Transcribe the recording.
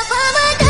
apa